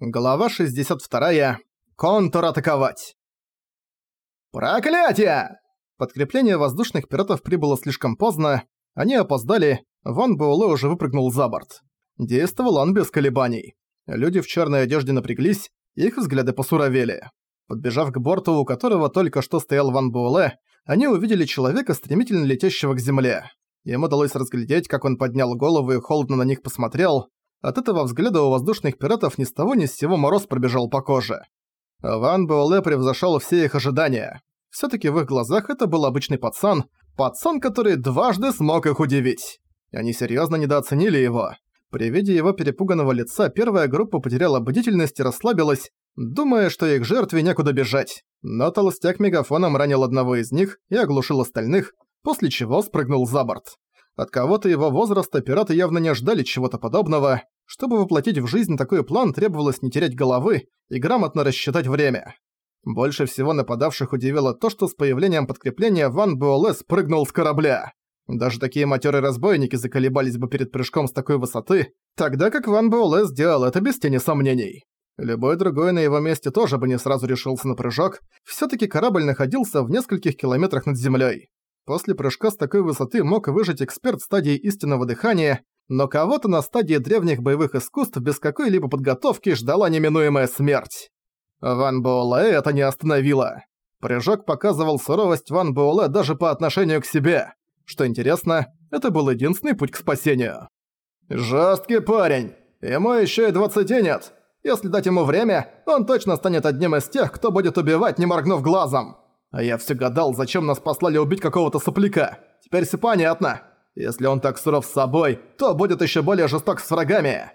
Глава 62. Контратаковать. Проклятие! Подкрепление воздушных пиратов прибыло слишком поздно, они опоздали, Ван Буэлэ уже выпрыгнул за борт. Действовал он без колебаний. Люди в черной одежде напряглись, их взгляды посуровели. Подбежав к борту, у которого только что стоял Ван Буэлэ, они увидели человека, стремительно летящего к земле. Им удалось разглядеть, как он поднял голову и холодно на них посмотрел, от этого взгляда у воздушных пиратов ни с того ни с сего мороз пробежал по коже. Ван Буэлэ превзошел все их ожидания. все таки в их глазах это был обычный пацан, пацан, который дважды смог их удивить. Они серьезно недооценили его. При виде его перепуганного лица первая группа потеряла бдительность и расслабилась, думая, что их жертве некуда бежать. Но толстяк мегафоном ранил одного из них и оглушил остальных, после чего спрыгнул за борт. От кого-то его возраста пираты явно не ожидали чего-то подобного. Чтобы воплотить в жизнь такой план, требовалось не терять головы и грамотно рассчитать время. Больше всего нападавших удивило то, что с появлением подкрепления Ван Буэлэ спрыгнул с корабля. Даже такие матерые разбойники заколебались бы перед прыжком с такой высоты, тогда как Ван Буэлэ сделал это без тени сомнений. Любой другой на его месте тоже бы не сразу решился на прыжок, все таки корабль находился в нескольких километрах над землей. После прыжка с такой высоты мог выжить эксперт стадии истинного дыхания, но кого-то на стадии древних боевых искусств без какой-либо подготовки ждала неминуемая смерть. Ван Буэлэ это не остановило. Прыжок показывал суровость Ван Буэлэ даже по отношению к себе. Что интересно, это был единственный путь к спасению. «Жёсткий парень! Ему ещё и двадцати нет! Если дать ему время, он точно станет одним из тех, кто будет убивать, не моргнув глазом! А я всё гадал, зачем нас послали убить какого-то сопляка. Теперь всё понятно!» Если он так суров с собой, то будет еще более жесток с врагами.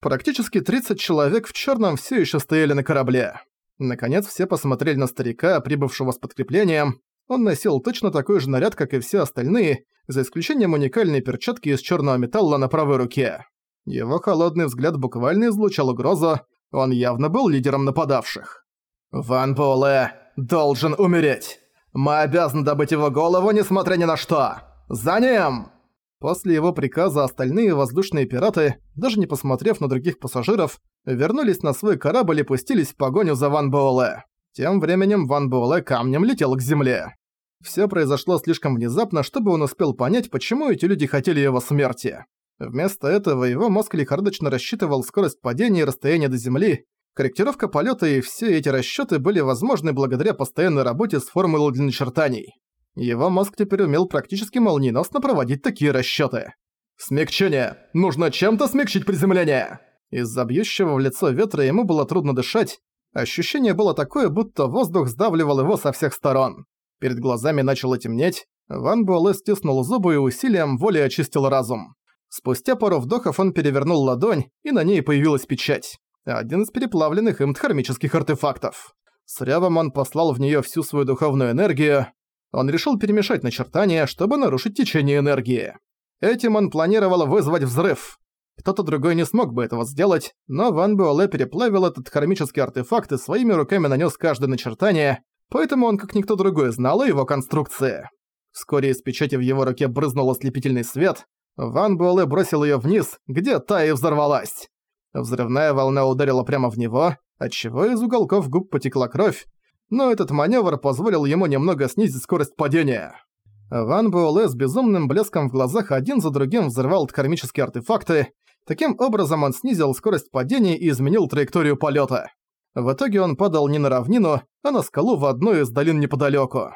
Практически 30 человек в черном все еще стояли на корабле. Наконец все посмотрели на старика, прибывшего с подкреплением. Он носил точно такой же наряд, как и все остальные, за исключением уникальной перчатки из черного металла на правой руке. Его холодный взгляд буквально излучал угрозу, он явно был лидером нападавших. «Ван Буэлэ должен умереть! Мы обязаны добыть его голову, несмотря ни на что! За ним!» После его приказа остальные воздушные пираты, даже не посмотрев на других пассажиров, вернулись на свой корабль и пустились в погоню за Ван Буэлэ. Тем временем Ван Буэлэ камнем летел к земле. Все произошло слишком внезапно, чтобы он успел понять, почему эти люди хотели его смерти. Вместо этого его мозг лихорадочно рассчитывал скорость падения и расстояние до Земли. Корректировка полета и все эти расчеты были возможны благодаря постоянной работе с формулой для начертаний. Его мозг теперь умел практически молниеносно проводить такие расчёты. «Смягчение! Нужно чем-то смягчить приземление!» Из-за бьющего в лицо ветра ему было трудно дышать. Ощущение было такое, будто воздух сдавливал его со всех сторон. Перед глазами начало темнеть. Ван Буэлэ стиснул зубы и усилием воли очистил разум. Спустя пару вдохов он перевернул ладонь, и на ней появилась печать. Один из переплавленных им дхармических артефактов. С рявом он послал в неё всю свою духовную энергию он решил перемешать начертания, чтобы нарушить течение энергии. Этим он планировал вызвать взрыв. Кто-то другой не смог бы этого сделать, но Ван Буэлэ переплавил этот кармический артефакт и своими руками нанес каждое начертание, поэтому он как никто другой знал о его конструкции. Вскоре из печати в его руке брызнул ослепительный свет. Ван Буэлэ бросил ее вниз, где та и взорвалась. Взрывная волна ударила прямо в него, отчего из уголков губ потекла кровь, но этот маневр позволил ему немного снизить скорость падения. Ван Буэлэ с безумным блеском в глазах один за другим взрывал кармические артефакты. Таким образом он снизил скорость падения и изменил траекторию полета. В итоге он падал не на равнину, а на скалу в одной из долин неподалеку.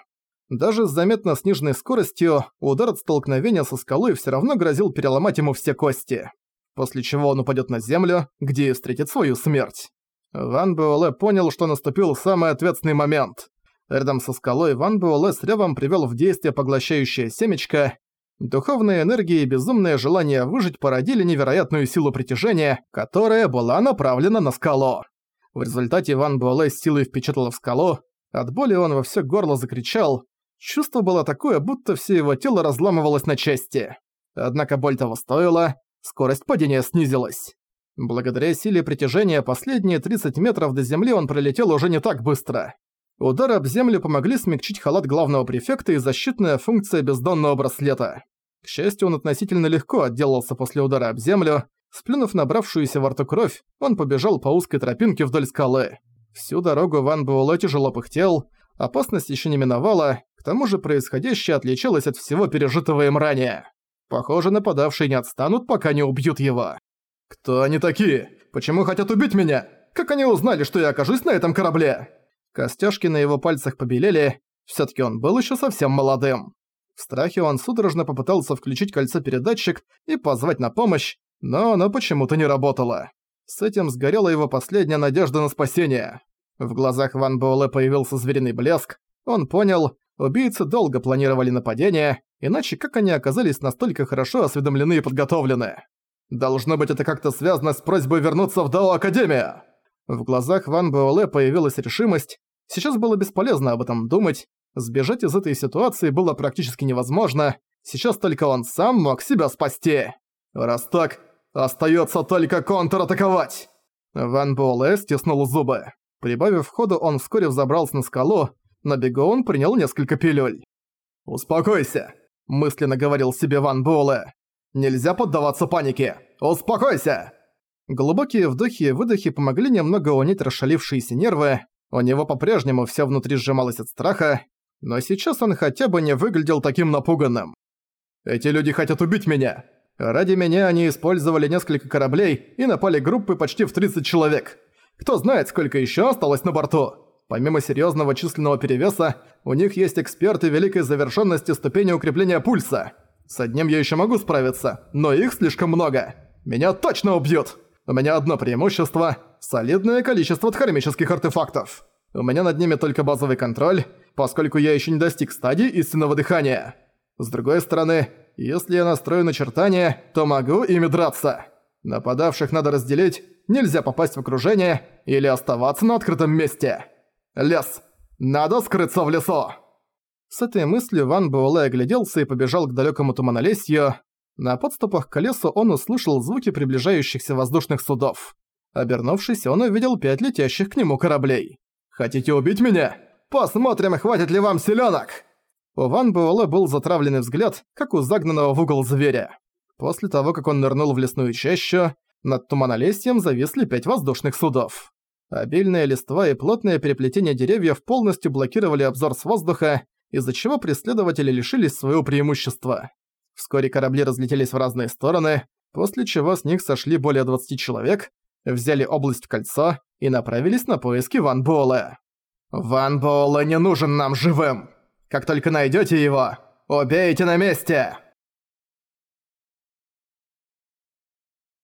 Даже с заметно сниженной скоростью удар от столкновения со скалой все равно грозил переломать ему все кости. После чего он упадет на землю, где и встретит свою смерть. Ван Буэлэ понял, что наступил самый ответственный момент. Рядом со скалой Ван Буэлэ с ревом привел в действие поглощающее семечко. Духовная энергия и безумное желание выжить породили невероятную силу притяжения, которая была направлена на скалу. В результате Ван Буэлэ с силой впечатал в скалу. От боли он во все горло закричал. Чувство было такое, будто все его тело разламывалось на части. Однако боль того стоила, скорость падения снизилась. Благодаря силе притяжения последние 30 метров до земли он пролетел уже не так быстро. Удары об землю помогли смягчить халат главного префекта и защитная функция бездонного браслета. К счастью, он относительно легко отделался после удара об землю. Сплюнув набравшуюся во рту кровь, он побежал по узкой тропинке вдоль скалы. Всю дорогу Ван Буэлэ тяжело пыхтел, опасность еще не миновала, к тому же происходящее отличалось от всего пережитого им ранее. Похоже, нападавшие не отстанут, пока не убьют его. «Кто они такие? Почему хотят убить меня? Как они узнали, что я окажусь на этом корабле?» Костяшки на его пальцах побелели, все таки он был еще совсем молодым. В страхе он судорожно попытался включить кольцо-передатчик и позвать на помощь, но оно почему-то не работало. С этим сгорела его последняя надежда на спасение. В глазах Ван Буэлэ появился звериный блеск. Он понял, убийцы долго планировали нападение, иначе как они оказались настолько хорошо осведомлены и подготовлены? Должно быть, это как-то связано с просьбой вернуться в Дао Академия!» В глазах Ван Буэлэ появилась решимость. Сейчас было бесполезно об этом думать. Сбежать из этой ситуации было практически невозможно. Сейчас только он сам мог себя спасти. «Раз так, остается только контратаковать!» Ван Буэлэ стиснул зубы. Прибавив ходу, он вскоре взобрался на скалу. На бегу он принял несколько пилюль. «Успокойся!» – мысленно говорил себе Ван Буэлэ. Нельзя поддаваться панике! Успокойся!» Глубокие вдохи и выдохи помогли немного унять расшалившиеся нервы. У него по-прежнему все внутри сжималось от страха, но сейчас он хотя бы не выглядел таким напуганным. «Эти люди хотят убить меня! Ради меня они использовали несколько кораблей и напали группы почти в 30 человек. Кто знает, сколько еще осталось на борту!» Помимо серьезного численного перевеса, у них есть эксперты великой завершенности ступени укрепления пульса. С одним я еще могу справиться, но их слишком много. Меня точно убьют! У меня одно преимущество – солидное количество дхармических артефактов. У меня над ними только базовый контроль, поскольку я еще не достиг стадии истинного дыхания. С другой стороны, если я настрою начертания, то могу ими драться. Нападавших надо разделить, нельзя попасть в окружение или оставаться на открытом месте. Лес. Надо скрыться в лесу. С этой мыслью Ван Буэлэ огляделся и побежал к далёкому туманолесью. На подступах к колесу он услышал звуки приближающихся воздушных судов. Обернувшись, он увидел пять летящих к нему кораблей. «Хотите убить меня? Посмотрим, хватит ли вам селенок!» У Ван Буэлэ был затравленный взгляд, как у загнанного в угол зверя. После того, как он нырнул в лесную чащу, над туманолесьем зависли пять воздушных судов. Обильная листва и плотное переплетение деревьев полностью блокировали обзор с воздуха, из-за чего преследователи лишились своего преимущества. Вскоре корабли разлетелись в разные стороны, после чего с них сошли более 20 человек, взяли область в кольцо и направились на поиски Ван Буэлэ. «Ван Буэлэ не нужен нам живым! Как только найдете его, убейте на месте!»